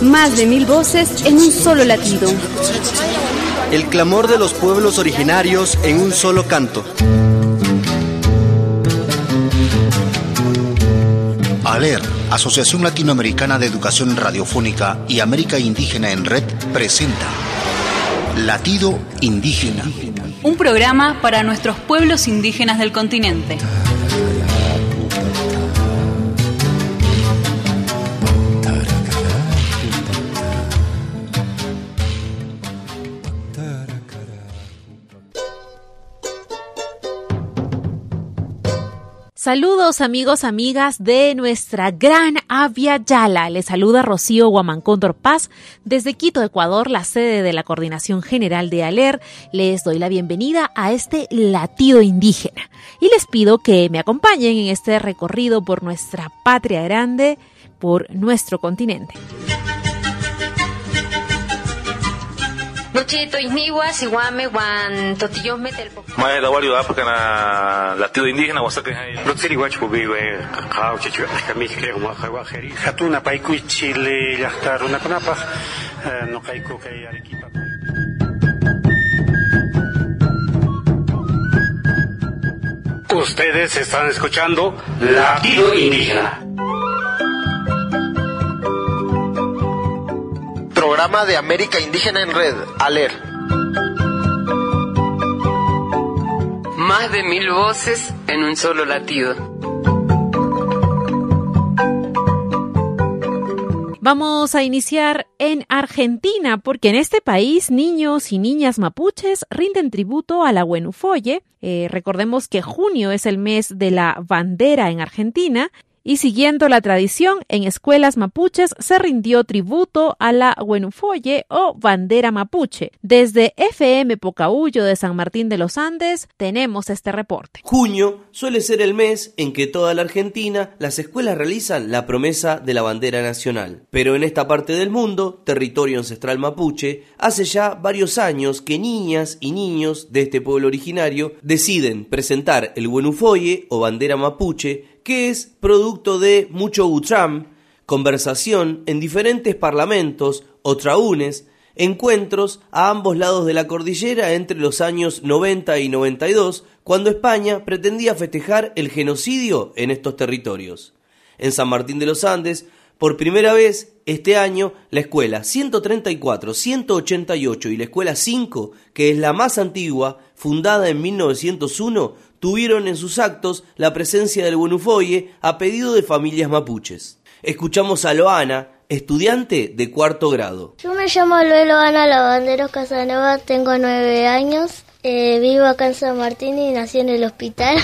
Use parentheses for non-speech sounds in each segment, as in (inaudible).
Más de mil voces en un solo latido. El clamor de los pueblos originarios en un solo canto. ALER, Asociación Latinoamericana de Educación Radiofónica y América Indígena en Red, presenta Latido Indígena. Un programa para nuestros pueblos indígenas del continente. Saludos amigos, amigas de nuestra gran Avia Yala. Les saluda Rocío Guamancóndor Paz desde Quito, Ecuador, la sede de la Coordinación General de ALER. Les doy la bienvenida a este latido indígena y les pido que me acompañen en este recorrido por nuestra patria grande, por nuestro continente. Nochito isniwa siwame wan totillos metel Mae da wali apa kana latido indígena que wach bubi we kakao chichu khawa kheri. Hatuna paiku chile yahtar una kunapa no kaiku kay arequipa. Ustedes están escuchando Latido Indígena. Programa de América Indígena en Red, ALER. Más de mil voces en un solo latido. Vamos a iniciar en Argentina, porque en este país niños y niñas mapuches rinden tributo a la Huenufoye. Eh, recordemos que junio es el mes de la bandera en Argentina y siguiendo la tradición, en escuelas mapuches se rindió tributo a la Huenufoye o bandera mapuche. Desde FM Pocahuyo de San Martín de los Andes tenemos este reporte. Junio suele ser el mes en que toda la Argentina las escuelas realizan la promesa de la bandera nacional. Pero en esta parte del mundo, territorio ancestral mapuche, hace ya varios años que niñas y niños de este pueblo originario deciden presentar el Huenufoye o bandera mapuche que es producto de mucho utram, conversación en diferentes parlamentos o traunes, encuentros a ambos lados de la cordillera entre los años 90 y 92, cuando España pretendía festejar el genocidio en estos territorios. En San Martín de los Andes, por primera vez este año, la escuela 134, 188 y la escuela 5, que es la más antigua, fundada en 1901, tuvieron en sus actos la presencia del Buenufoye a pedido de familias mapuches. Escuchamos a Loana, estudiante de cuarto grado. Yo me llamo Loana Lavanderos Casanova, tengo nueve años, eh, vivo acá en San Martín y nací en el hospital.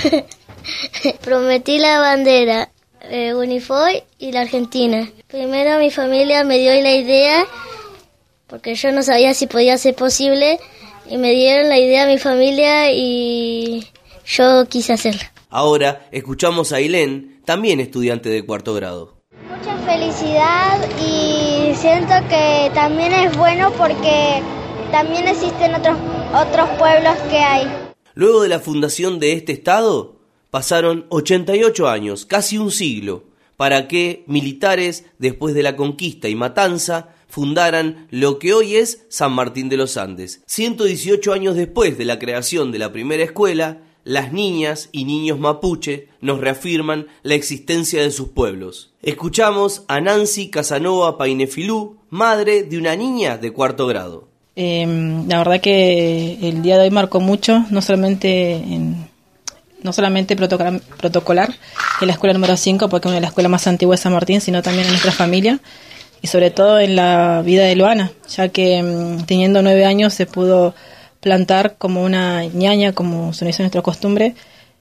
(laughs) Prometí la bandera, eh, Unifoy y la Argentina. Primero mi familia me dio la idea, porque yo no sabía si podía ser posible, y me dieron la idea a mi familia y yo quise hacerla. Ahora escuchamos a Ailén, también estudiante de cuarto grado. Mucha felicidad y siento que también es bueno porque también existen otros, otros pueblos que hay. Luego de la fundación de este estado, pasaron 88 años, casi un siglo, para que militares, después de la conquista y matanza, fundaran lo que hoy es San Martín de los Andes. 118 años después de la creación de la primera escuela, las niñas y niños mapuche nos reafirman la existencia de sus pueblos. Escuchamos a Nancy Casanova Painefilú, madre de una niña de cuarto grado. Eh, la verdad que el día de hoy marcó mucho, no solamente en, no solamente protocolar, protocolar en la escuela número 5, porque es una de las escuelas más antiguas de San Martín, sino también en nuestra familia y sobre todo en la vida de Luana, ya que mm, teniendo nueve años se pudo plantar como una ñaña, como se dice nuestra costumbre,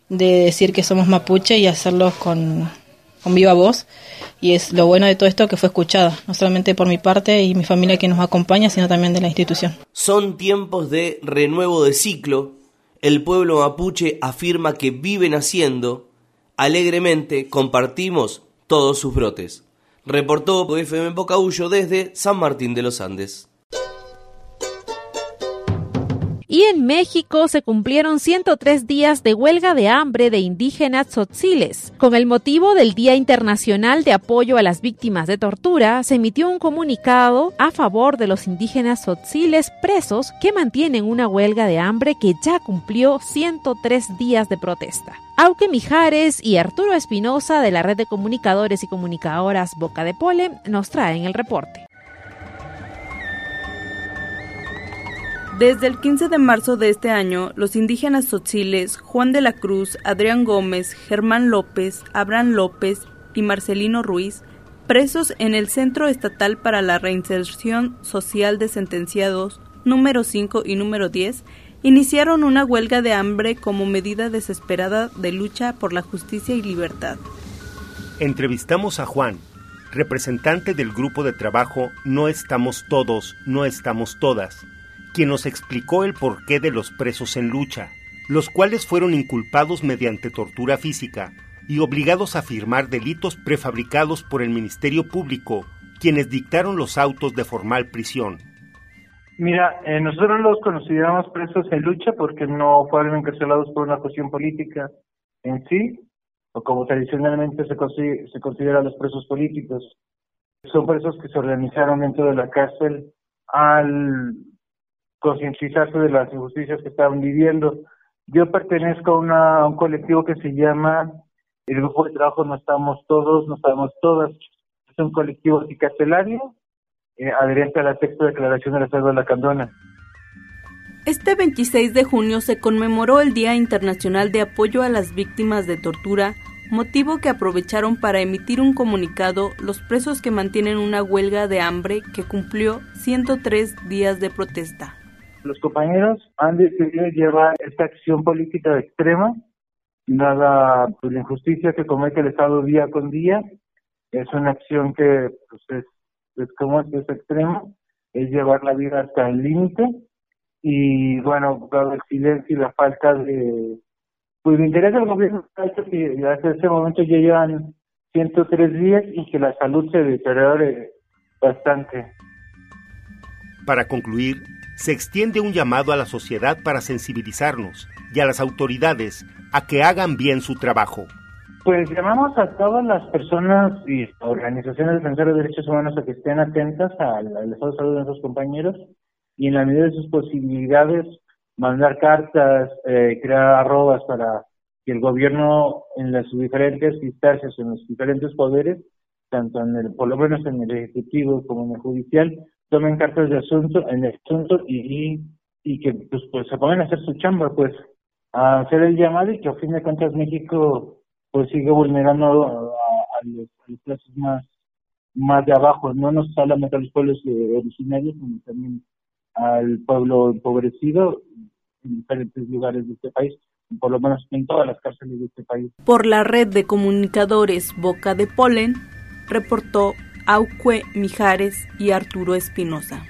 de decir que somos mapuche y hacerlo con, con viva voz. Y es lo bueno de todo esto que fue escuchada, no solamente por mi parte y mi familia que nos acompaña, sino también de la institución. Son tiempos de renuevo de ciclo. El pueblo mapuche afirma que vive naciendo. Alegremente compartimos todos sus brotes. Reportó FM Bocaullo desde San Martín de los Andes. Y en México se cumplieron 103 días de huelga de hambre de indígenas tzotziles. Con el motivo del Día Internacional de Apoyo a las Víctimas de Tortura, se emitió un comunicado a favor de los indígenas tzotziles presos que mantienen una huelga de hambre que ya cumplió 103 días de protesta. Auque Mijares y Arturo Espinosa de la Red de Comunicadores y Comunicadoras Boca de Pole nos traen el reporte. Desde el 15 de marzo de este año, los indígenas tzotziles Juan de la Cruz, Adrián Gómez, Germán López, Abraham López y Marcelino Ruiz, presos en el Centro Estatal para la Reinserción Social de Sentenciados número 5 y número 10, iniciaron una huelga de hambre como medida desesperada de lucha por la justicia y libertad. Entrevistamos a Juan, representante del grupo de trabajo No estamos todos, no estamos todas, quien nos explicó el porqué de los presos en lucha, los cuales fueron inculpados mediante tortura física y obligados a firmar delitos prefabricados por el Ministerio Público, quienes dictaron los autos de formal prisión. Mira, eh, nosotros los consideramos presos en lucha porque no fueron encarcelados por una cuestión política en sí, o como tradicionalmente se, se considera los presos políticos. Son presos que se organizaron dentro de la cárcel al concientizarse de las injusticias que estaban viviendo. Yo pertenezco a, un colectivo que se llama el Grupo de Trabajo No Estamos Todos, No Estamos Todas. Es un colectivo anticarcelario eh, adherente a la sexta declaración de la Salud de la Candona. Este 26 de junio se conmemoró el Día Internacional de Apoyo a las Víctimas de Tortura, motivo que aprovecharon para emitir un comunicado los presos que mantienen una huelga de hambre que cumplió 103 días de protesta los compañeros han decidido llevar esta acción política extrema, dada pues, la injusticia que comete el Estado día con día. Es una acción que pues, es, es como es, es extrema, es llevar la vida hasta el límite y bueno, dado el silencio y la falta de pues de interés del gobierno que hasta ese momento ya llevan 103 días y que la salud se deteriore bastante. Para concluir, se extiende un llamado a la sociedad para sensibilizarnos y a las autoridades a que hagan bien su trabajo. Pues llamamos a todas las personas y organizaciones defensoras de derechos humanos a que estén atentas al, estado de salud de nuestros compañeros y en la medida de sus posibilidades mandar cartas, eh, crear arrobas para que el gobierno en las diferentes instancias, en los diferentes poderes, tanto en el, por lo menos en el ejecutivo como en el judicial, tomen cartas de asunto en el asunto y, y que pues, pues se pongan a hacer su chamba, pues a hacer el llamado y que a fin de cuentas México pues sigue vulnerando a, los, clases más más de abajo, no nos solamente a los pueblos originarios, sino también al pueblo empobrecido en diferentes lugares de este país, por lo menos en todas las cárceles de este país. Por la red de comunicadores Boca de Polen, reportó Auque Mijares y Arturo Espinosa.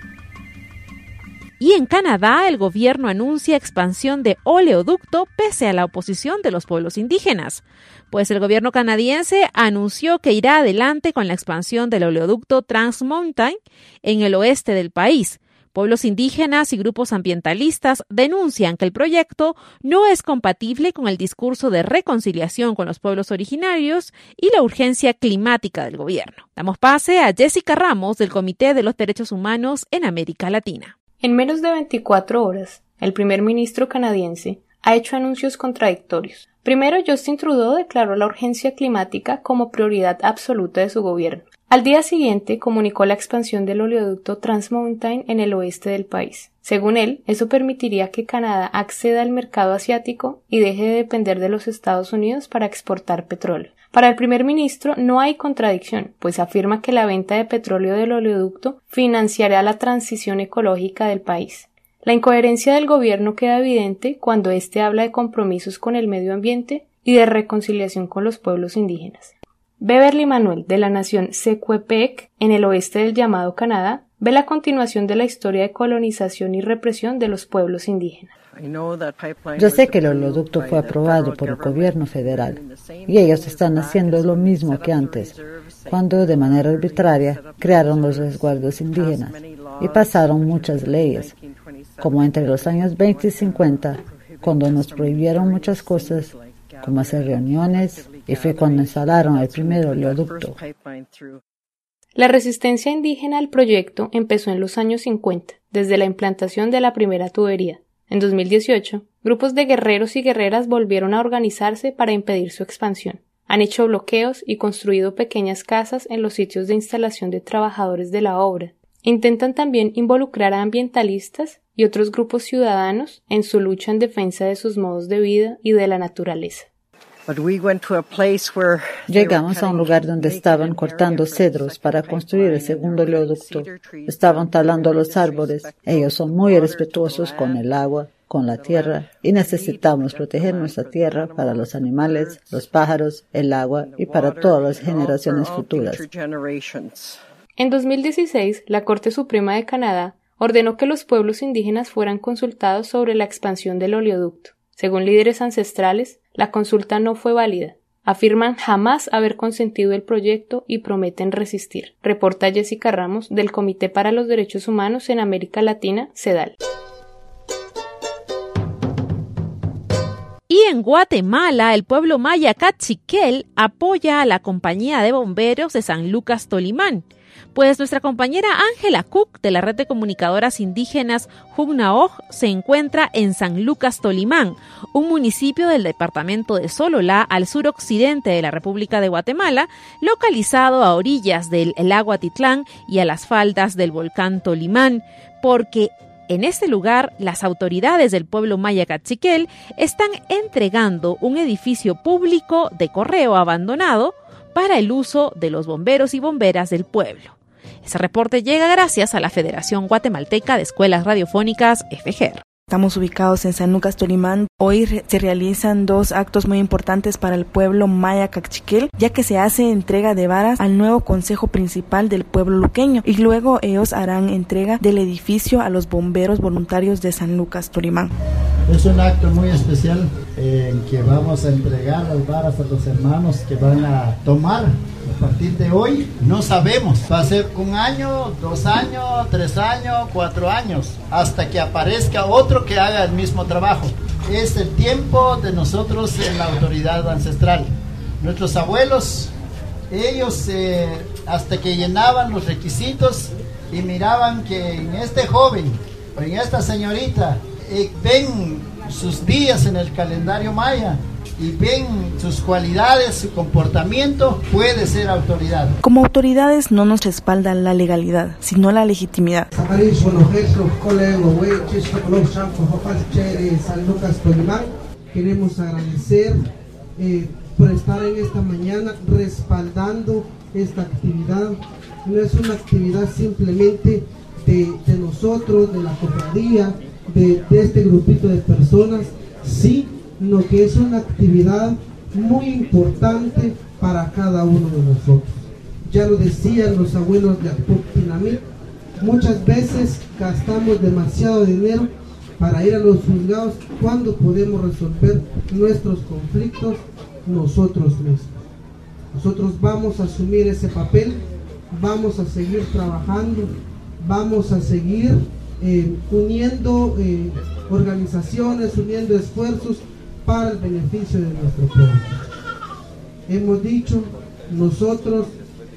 Y en Canadá, el gobierno anuncia expansión de oleoducto pese a la oposición de los pueblos indígenas, pues el gobierno canadiense anunció que irá adelante con la expansión del oleoducto Trans Mountain en el oeste del país, Pueblos indígenas y grupos ambientalistas denuncian que el proyecto no es compatible con el discurso de reconciliación con los pueblos originarios y la urgencia climática del gobierno. Damos pase a Jessica Ramos del Comité de los Derechos Humanos en América Latina. En menos de 24 horas, el primer ministro canadiense ha hecho anuncios contradictorios. Primero, Justin Trudeau declaró la urgencia climática como prioridad absoluta de su gobierno. Al día siguiente comunicó la expansión del oleoducto Trans Mountain en el oeste del país. Según él, eso permitiría que Canadá acceda al mercado asiático y deje de depender de los Estados Unidos para exportar petróleo. Para el primer ministro no hay contradicción, pues afirma que la venta de petróleo del oleoducto financiará la transición ecológica del país. La incoherencia del gobierno queda evidente cuando éste habla de compromisos con el medio ambiente y de reconciliación con los pueblos indígenas. Beverly Manuel, de la nación Secuepec, en el oeste del llamado Canadá, ve la continuación de la historia de colonización y represión de los pueblos indígenas. Yo sé que el oleoducto fue aprobado por el gobierno federal y ellos están haciendo lo mismo que antes, cuando de manera arbitraria crearon los resguardos indígenas y pasaron muchas leyes. como entre los años 20 y 50, cuando nos prohibieron muchas cosas, como hacer reuniones, y fue cuando instalaron el primer oleoducto. La resistencia indígena al proyecto empezó en los años 50, desde la implantación de la primera tubería. En 2018, grupos de guerreros y guerreras volvieron a organizarse para impedir su expansión. Han hecho bloqueos y construido pequeñas casas en los sitios de instalación de trabajadores de la obra. Intentan también involucrar a ambientalistas y otros grupos ciudadanos en su lucha en defensa de sus modos de vida y de la naturaleza. Llegamos a un lugar donde estaban cortando cedros para construir el segundo oleoducto. Estaban talando los árboles. Ellos son muy respetuosos con el agua, con la tierra, y necesitamos proteger nuestra tierra para los animales, los pájaros, el agua y para todas las generaciones futuras. En 2016, la Corte Suprema de Canadá ordenó que los pueblos indígenas fueran consultados sobre la expansión del oleoducto. Según líderes ancestrales, la consulta no fue válida. Afirman jamás haber consentido el proyecto y prometen resistir. Reporta Jessica Ramos del Comité para los Derechos Humanos en América Latina, CEDAL. Y en Guatemala, el pueblo maya Cachiquel apoya a la compañía de bomberos de San Lucas Tolimán pues nuestra compañera Ángela Cook de la red de comunicadoras indígenas Jugnaoj se encuentra en San Lucas Tolimán, un municipio del departamento de Sololá al suroccidente de la República de Guatemala, localizado a orillas del lago Atitlán y a las faldas del volcán Tolimán, porque en este lugar, las autoridades del pueblo maya Cachiquel están entregando un edificio público de correo abandonado para el uso de los bomberos y bomberas del pueblo. Ese reporte llega gracias a la Federación Guatemalteca de Escuelas Radiofónicas, FGR. Estamos ubicados en San Lucas, Tolimán. Hoy se realizan dos actos muy importantes para el pueblo maya cachiquel, ya que se hace entrega de varas al nuevo consejo principal del pueblo luqueño y luego ellos harán entrega del edificio a los bomberos voluntarios de San Lucas, Tolimán. Es un acto muy especial en que vamos a entregar las varas a los hermanos que van a tomar a partir de hoy no sabemos. Va a ser un año, dos años, tres años, cuatro años, hasta que aparezca otro que haga el mismo trabajo. Es el tiempo de nosotros en la autoridad ancestral. Nuestros abuelos, ellos eh, hasta que llenaban los requisitos y miraban que en este joven en esta señorita eh, ven sus días en el calendario maya y ven sus cualidades, su comportamiento, puede ser autoridad. Como autoridades no nos respaldan la legalidad, sino la legitimidad. Queremos agradecer eh, por estar en esta mañana respaldando esta actividad. No es una actividad simplemente de, de nosotros, de la cofradía, de, de este grupito de personas, sí lo que es una actividad muy importante para cada uno de nosotros. Ya lo decían los abuelos de Apupinamit, muchas veces gastamos demasiado dinero para ir a los juzgados cuando podemos resolver nuestros conflictos nosotros mismos. Nosotros vamos a asumir ese papel, vamos a seguir trabajando, vamos a seguir eh, uniendo eh, organizaciones, uniendo esfuerzos para el beneficio de nuestro pueblo. Hemos dicho, nosotros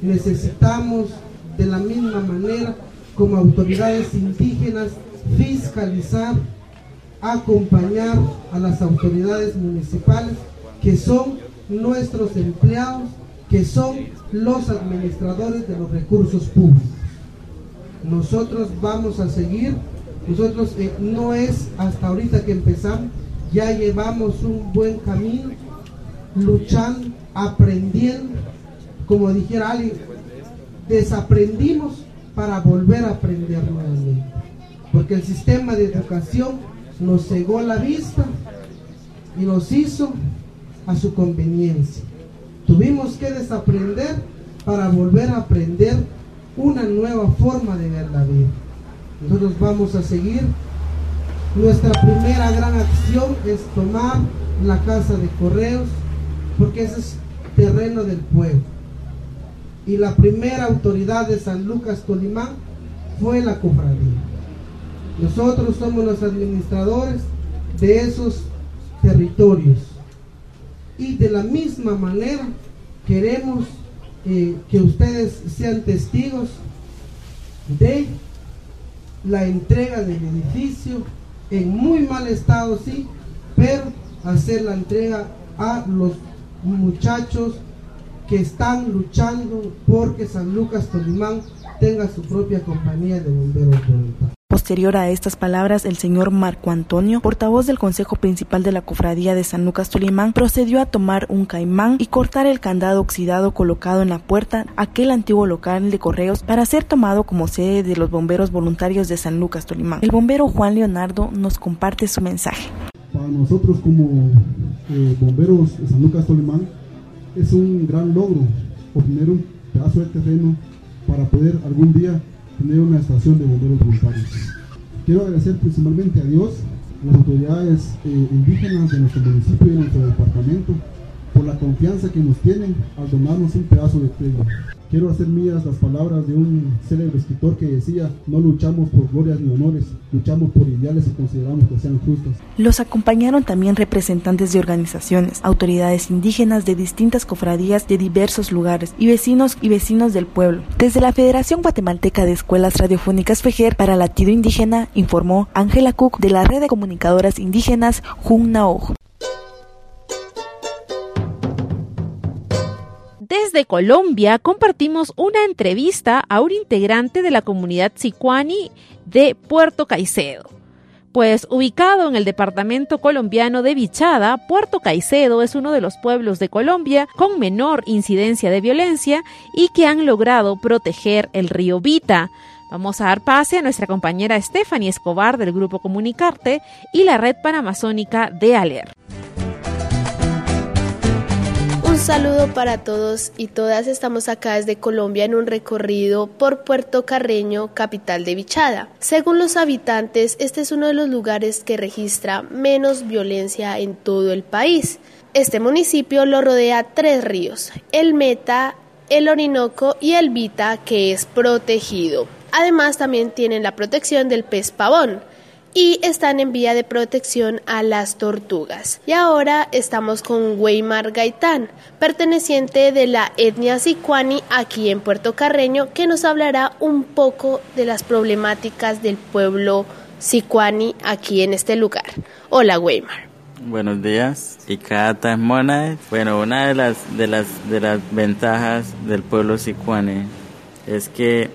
necesitamos de la misma manera como autoridades indígenas fiscalizar, acompañar a las autoridades municipales que son nuestros empleados, que son los administradores de los recursos públicos. Nosotros vamos a seguir, nosotros eh, no es hasta ahorita que empezamos, ya llevamos un buen camino, luchando, aprendiendo, como dijera alguien, desaprendimos para volver a aprender nuevamente. Porque el sistema de educación nos cegó la vista y nos hizo a su conveniencia. Tuvimos que desaprender para volver a aprender una nueva forma de ver la vida. Nosotros vamos a seguir nuestra primera gran acción es tomar la casa de correos, porque ese es terreno del pueblo. Y la primera autoridad de San Lucas Tolimán fue la cofradía. Nosotros somos los administradores de esos territorios. Y de la misma manera queremos eh, que ustedes sean testigos de la entrega del edificio en muy mal estado, sí, pero hacer la entrega a los muchachos que están luchando porque San Lucas Tolimán tenga su propia compañía de bomberos. Posterior a estas palabras, el señor Marco Antonio, portavoz del Consejo Principal de la Cofradía de San Lucas Tolimán, procedió a tomar un caimán y cortar el candado oxidado colocado en la puerta aquel antiguo local de correos para ser tomado como sede de los bomberos voluntarios de San Lucas Tolimán. El bombero Juan Leonardo nos comparte su mensaje. Para nosotros como eh, bomberos de San Lucas Tolimán es un gran logro obtener un pedazo de terreno para poder algún día tener una estación de bomberos voluntarios. Quiero agradecer principalmente a Dios, a las autoridades eh, indígenas de nuestro municipio y de nuestro departamento por la confianza que nos tienen al donarnos un pedazo de tierra. Quiero hacer mías las palabras de un célebre escritor que decía, no luchamos por glorias ni honores, luchamos por ideales que consideramos que sean justos. Los acompañaron también representantes de organizaciones, autoridades indígenas de distintas cofradías de diversos lugares y vecinos y vecinos del pueblo. Desde la Federación Guatemalteca de Escuelas Radiofónicas FEJER para Latido Indígena, informó Ángela Cook de la Red de Comunicadoras Indígenas Junnao. Desde Colombia compartimos una entrevista a un integrante de la comunidad sicuani de Puerto Caicedo. Pues ubicado en el departamento colombiano de Vichada, Puerto Caicedo es uno de los pueblos de Colombia con menor incidencia de violencia y que han logrado proteger el río Vita. Vamos a dar pase a nuestra compañera Stephanie Escobar del Grupo Comunicarte y la Red Panamazónica de ALER. Saludo para todos y todas. Estamos acá desde Colombia en un recorrido por Puerto Carreño, capital de Vichada. Según los habitantes, este es uno de los lugares que registra menos violencia en todo el país. Este municipio lo rodea tres ríos, el Meta, el Orinoco y el Vita, que es protegido. Además, también tienen la protección del pez pavón y están en vía de protección a las tortugas. Y ahora estamos con Weimar Gaitán, perteneciente de la etnia sicuani aquí en Puerto Carreño, que nos hablará un poco de las problemáticas del pueblo sicuani aquí en este lugar. Hola Weimar. Buenos días. Y cada mona. Bueno, una de las de las de las ventajas del pueblo sicuani es que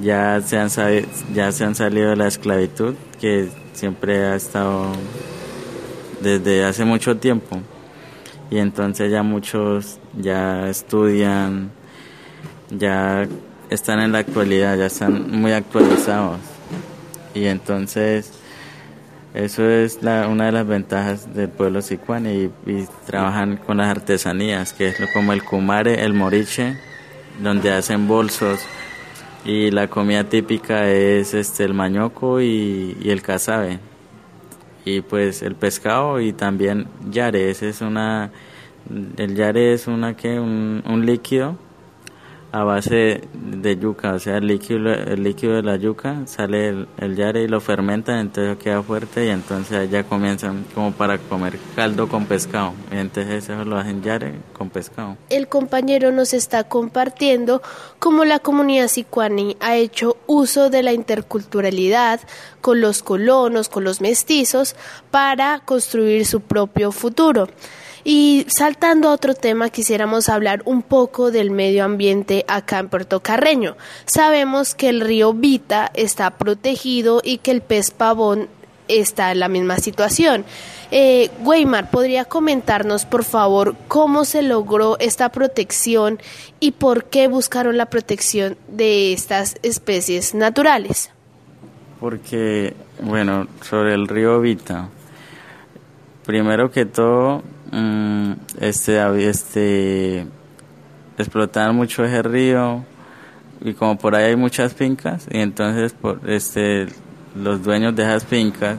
ya se han ya se han salido de la esclavitud que siempre ha estado desde hace mucho tiempo. Y entonces ya muchos ya estudian ya están en la actualidad ya están muy actualizados. Y entonces eso es una de las ventajas del pueblo sicuani y, y, trabajan con las artesanías que es como el kumare el moriche donde hacen bolsos y la comida típica es este el mañoco y, el cazabe. Y pues el pescado y también yare, ese es una el yare es una que un, un líquido a base de yuca, o sea, el líquido, el líquido de la yuca, sale el, el yare y lo fermenta, entonces queda fuerte y entonces ya comienzan como para comer caldo con pescado. Y entonces eso lo hacen yare con pescado. El compañero nos está compartiendo cómo la comunidad sicuani ha hecho uso de la interculturalidad con los colonos, con los mestizos, para construir su propio futuro. Y saltando a otro tema, quisiéramos hablar un poco del medio ambiente acá en Puerto Carreño. Sabemos que el río Vita está protegido y que el pez pavón está en la misma situación. Eh, Weimar, ¿podría comentarnos, por favor, cómo se logró esta protección y por qué buscaron la protección de estas especies naturales? Porque, bueno, sobre el río Vita, primero que todo, Mm, este, este, explotaban mucho ese río y como por ahí hay muchas fincas y entonces por, este, los dueños de esas fincas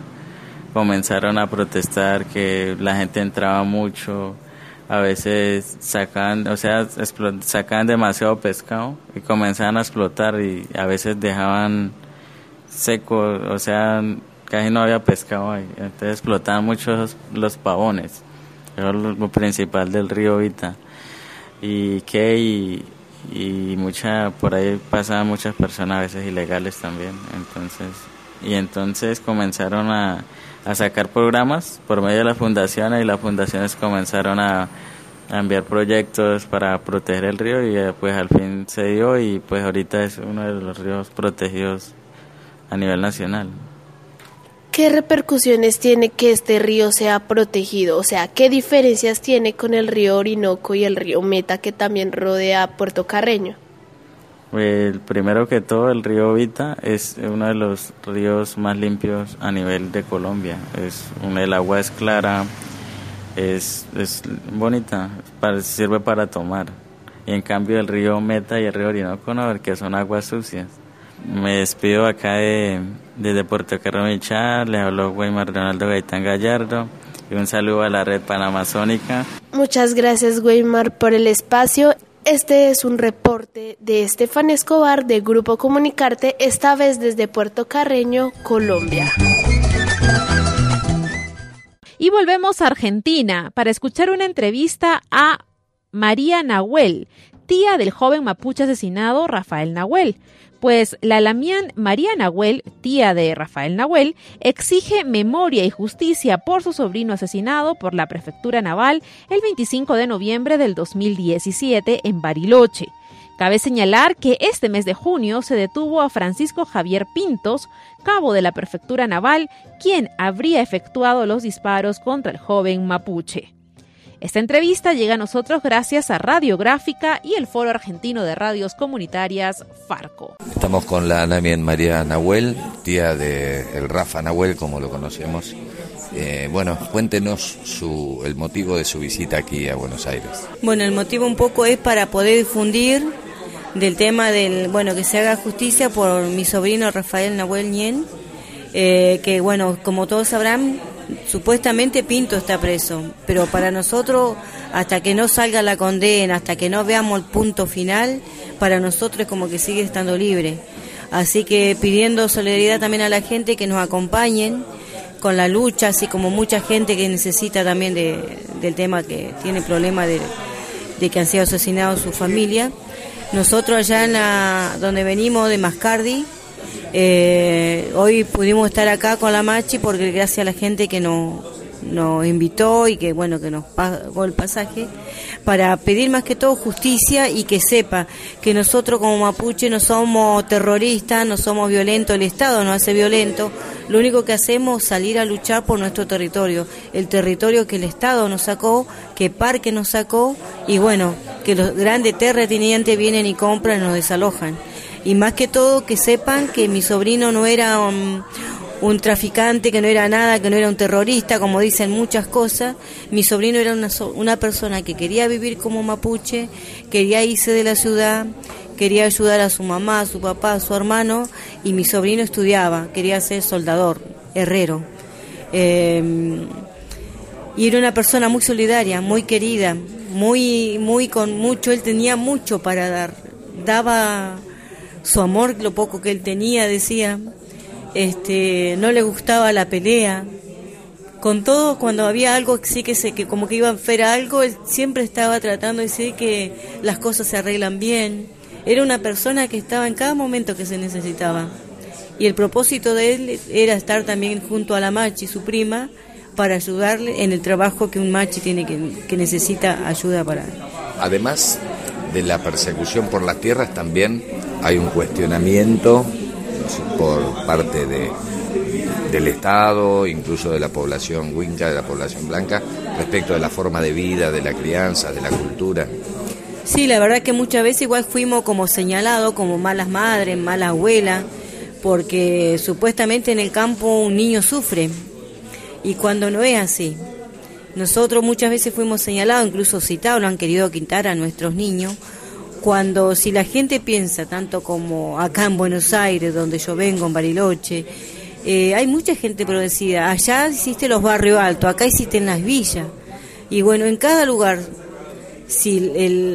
comenzaron a protestar que la gente entraba mucho, a veces sacaban, o sea, sacaban demasiado pescado y comenzaban a explotar y a veces dejaban seco, o sea, casi no había pescado ahí, entonces explotaban mucho los, pavones, era lo, principal del río Vita. Y que y, y mucha por ahí pasaban muchas personas a veces ilegales también, entonces y entonces comenzaron a, a sacar programas por medio de las fundaciones y las fundaciones comenzaron a, a enviar proyectos para proteger el río y eh, pues al fin se dio y pues ahorita es uno de los ríos protegidos a nivel nacional. ¿Qué repercusiones tiene que este río sea protegido? O sea, ¿qué diferencias tiene con el río Orinoco y el río Meta que también rodea Puerto Carreño? El primero que todo, el río Vita es uno de los ríos más limpios a nivel de Colombia. Es el agua es clara, es, es bonita, para, sirve para tomar. Y en cambio el río Meta y el río Orinoco no, que son aguas sucias. Me despido acá de, desde Puerto Carromichá, le habló Weimar Ronaldo Gaitán Gallardo y un saludo a la red panamazónica. Muchas gracias Weimar por el espacio. Este es un reporte de Estefan Escobar de Grupo Comunicarte, esta vez desde Puerto Carreño, Colombia. Y volvemos a Argentina para escuchar una entrevista a María Nahuel, tía del joven mapuche asesinado Rafael Nahuel pues la Lamián María Nahuel, tía de Rafael Nahuel, exige memoria y justicia por su sobrino asesinado por la prefectura naval el 25 de noviembre del 2017 en Bariloche. Cabe señalar que este mes de junio se detuvo a Francisco Javier Pintos, cabo de la prefectura naval, quien habría efectuado los disparos contra el joven mapuche. Esta entrevista llega a nosotros gracias a Radiográfica y el Foro Argentino de Radios Comunitarias, FARCO. Estamos con la Namien María Nahuel, tía de el Rafa Nahuel, como lo conocemos. Eh, bueno, cuéntenos su, el motivo de su visita aquí a Buenos Aires. Bueno, el motivo un poco es para poder difundir del tema del, bueno, que se haga justicia por mi sobrino Rafael Nahuel Ñen, eh, que bueno, como todos sabrán, supuestamente Pinto está preso, pero para nosotros, hasta que no salga la condena, hasta que no veamos el punto final, para nosotros es como que sigue estando libre. Así que pidiendo solidaridad también a la gente que nos acompañen con la lucha, así como mucha gente que necesita también del tema que tiene problema de, de que han sido asesinados su familia. Nosotros allá en la, donde venimos de Mascardi, eh, hoy pudimos estar acá con la Machi porque gracias a la gente que nos, nos invitó y que bueno que nos pagó el pasaje para pedir más que todo justicia y que sepa que nosotros como mapuche no somos terroristas, no somos violentos, el Estado no hace violento, lo único que hacemos es salir a luchar por nuestro territorio, el territorio que el Estado nos sacó, que Parque nos sacó y bueno, que los grandes terratenientes vienen y compran y nos desalojan y más que todo que sepan que mi sobrino no era un, traficante, que no era nada, que no era un terrorista, como dicen muchas cosas. Mi sobrino era una, una persona que quería vivir como mapuche, quería irse de la ciudad, quería ayudar a su mamá, a su papá, a su hermano, y mi sobrino estudiaba, quería ser soldador, herrero. Em, y era una persona muy solidaria, muy querida, muy, muy con mucho, él tenía mucho para dar, daba su amor, lo poco que él tenía, decía, este, no le gustaba la pelea. Con todo, cuando había algo sí que se, que como que iba a hacer algo, él siempre estaba tratando de decir que las cosas se arreglan bien. Era una persona que estaba en cada momento que se necesitaba. Y el propósito de él era estar también junto a la Machi, su prima, para ayudarle en el trabajo que un Machi tiene que, que necesita ayuda para. Además de la persecución por las tierras, también hay un cuestionamiento por parte de, del Estado, incluso de la población huinca, de la población blanca, respecto de la forma de vida, de la crianza, de la cultura. Sí, la verdad que muchas veces igual fuimos como señalados como malas madres, malas abuelas, porque supuestamente en el campo un niño sufre y cuando no es así. Nosotros muchas veces fuimos señalados, incluso citados, lo han querido quitar a nuestros niños, cuando si la gente piensa, tanto como acá en Buenos Aires, donde yo vengo, en Bariloche, eh, hay mucha gente producida. Allá hiciste los barrios altos, acá hiciste las villas. Y bueno, en cada lugar, si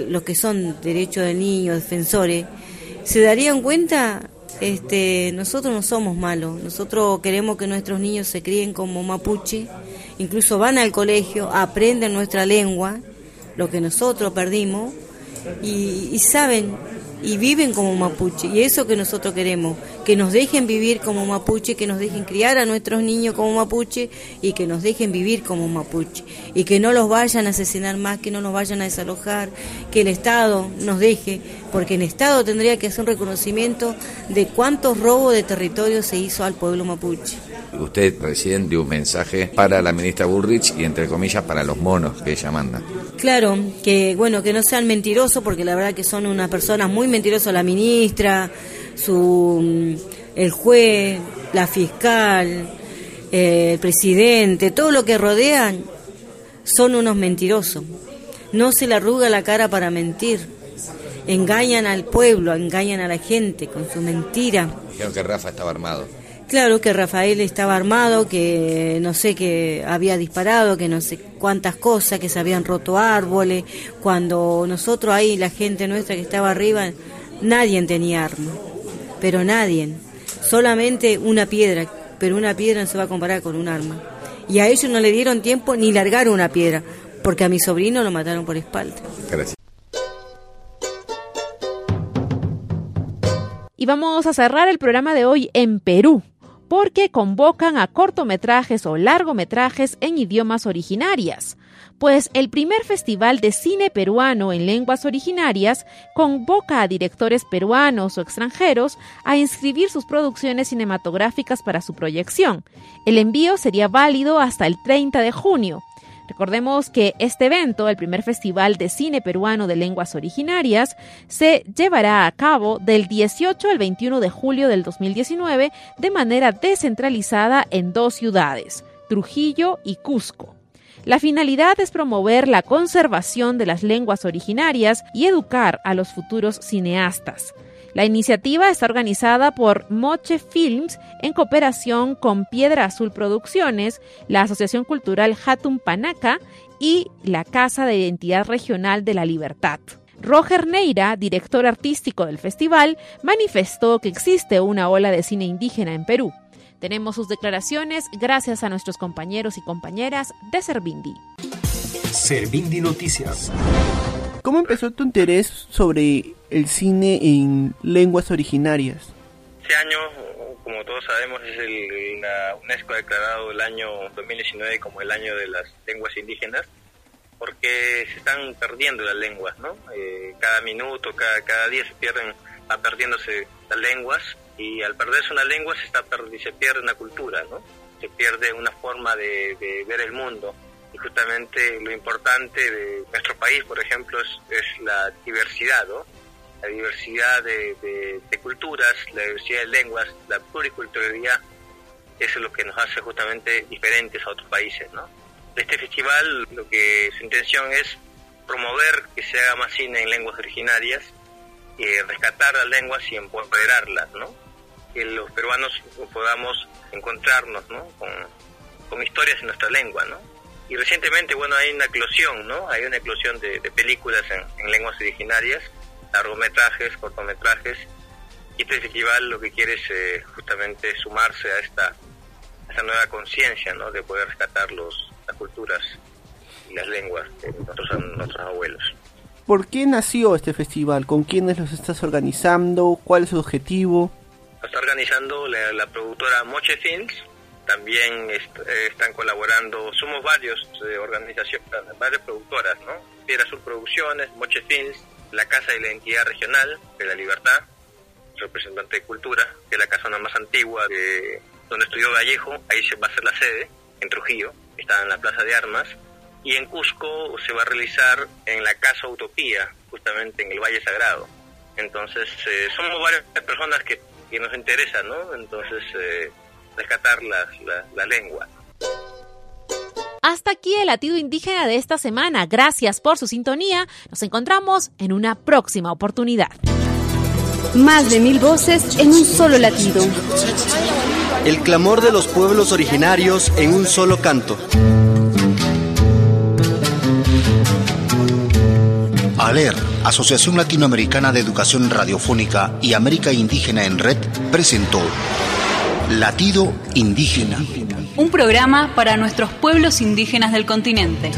los que son derechos de niños, defensores, se darían cuenta este, nosotros no somos malos, nosotros queremos que nuestros niños se críen como mapuche, incluso van al colegio, aprenden nuestra lengua, lo que nosotros perdimos, y, y saben y viven como mapuche. Y eso que nosotros queremos, que nos dejen vivir como mapuche, que nos dejen criar a nuestros niños como mapuche y que nos dejen vivir como mapuche. Y que no los vayan a asesinar más, que no nos vayan a desalojar, que el Estado nos deje, porque el Estado tendría que hacer un reconocimiento de cuántos robos de territorio se hizo al pueblo mapuche. Usted, presidente, un mensaje para la ministra Bullrich y, entre comillas, para los monos que ella manda. Claro, que bueno, que no sean mentirosos, porque la verdad que son unas personas muy mentirosas, la ministra, su, mm, el juez, la fiscal, eh, el presidente, todo lo que rodean son unos mentirosos. No se le arruga la cara para mentir. Engañan al pueblo, engañan a la gente con su mentira. Dijeron que Rafa estaba armado. Claro que Rafael estaba armado, que no sé que había disparado, que no sé cuántas cosas, que se habían roto árboles. Cuando nosotros ahí, la gente nuestra que estaba arriba, nadie tenía arma, pero nadie. Solamente una piedra, pero una piedra no se va a comparar con un arma. Y a ellos no le dieron tiempo ni largar una piedra, porque a mi sobrino lo mataron por espalda. Gracias. Y vamos a cerrar el programa de hoy en Perú, porque convocan a cortometrajes o largometrajes en idiomas originarias. Pues el primer festival de cine peruano en lenguas originarias convoca a directores peruanos o extranjeros a inscribir sus producciones cinematográficas para su proyección. El envío sería válido hasta el 30 de junio. Recordemos que este evento, el primer festival de cine peruano de lenguas originarias, se llevará a cabo del 18 al 21 de julio del 2019 de manera descentralizada en dos ciudades, Trujillo y Cusco. La finalidad es promover la conservación de las lenguas originarias y educar a los futuros cineastas. La iniciativa está organizada por Moche Films en cooperación con Piedra Azul Producciones, la Asociación Cultural Hatun Panaca y la Casa de Identidad Regional de la Libertad. Roger Neira, director artístico del festival, manifestó que existe una ola de cine indígena en Perú. Tenemos sus declaraciones gracias a nuestros compañeros y compañeras de Servindi. Servindi Noticias. ¿Cómo empezó tu interés sobre el cine en lenguas originarias? Este año, como todos sabemos, es el, la UNESCO ha declarado el año 2019 como el año de las lenguas indígenas, porque se están perdiendo las lenguas, ¿no? Eh, cada minuto, cada, cada día se pierden, va perdiéndose las lenguas, y al perderse una lengua se, está, se pierde una cultura, ¿no? Se pierde una forma de, de ver el mundo justamente lo importante de nuestro país, por ejemplo, es, la diversidad, ¿no? La diversidad de, culturas, la diversidad de lenguas, la pluriculturalidad, eso es lo que nos hace justamente diferentes a otros países, ¿no? Este festival, lo que su intención es promover que se haga más cine en lenguas originarias, y rescatar las lenguas y empoderarlas, ¿no? Que los peruanos podamos encontrarnos, ¿no? Con, con historias en nuestra lengua, ¿no? Y recientemente, bueno, hay una eclosión, ¿no? Hay una eclosión de, películas en, lenguas originarias, largometrajes, cortometrajes, y este festival lo que quiere es eh, justamente sumarse a esta, esta nueva conciencia, ¿no? De poder rescatar los, las culturas y las lenguas de nuestros, nuestros abuelos. ¿Por qué nació este festival? ¿Con quiénes los estás organizando? ¿Cuál es su objetivo? Lo está organizando la, la productora Moche Films, también eh, están colaborando, somos varios de organizaciones, varias productoras, ¿no? Piedra Sur Producciones, Moche Films, la Casa de la Identidad Regional de la Libertad, representante de cultura, que es la casa más antigua de donde estudió Vallejo, ahí se va a hacer la sede, en Trujillo, está en la Plaza de Armas, y en Cusco se va a realizar en la Casa Utopía, justamente en el Valle Sagrado. Entonces, eh, somos varias personas que, que nos interesan, ¿no? Entonces, eh, rescatar la, la, lengua. Hasta aquí el latido indígena de esta semana. Gracias por su sintonía. Nos encontramos en una próxima oportunidad. Más de mil voces en un solo latido. El clamor de los pueblos originarios en un solo canto. Aler Asociación Latinoamericana de Educación Radiofónica y América Indígena en Red presentó Latido Indígena. Un programa para nuestros pueblos indígenas del continente.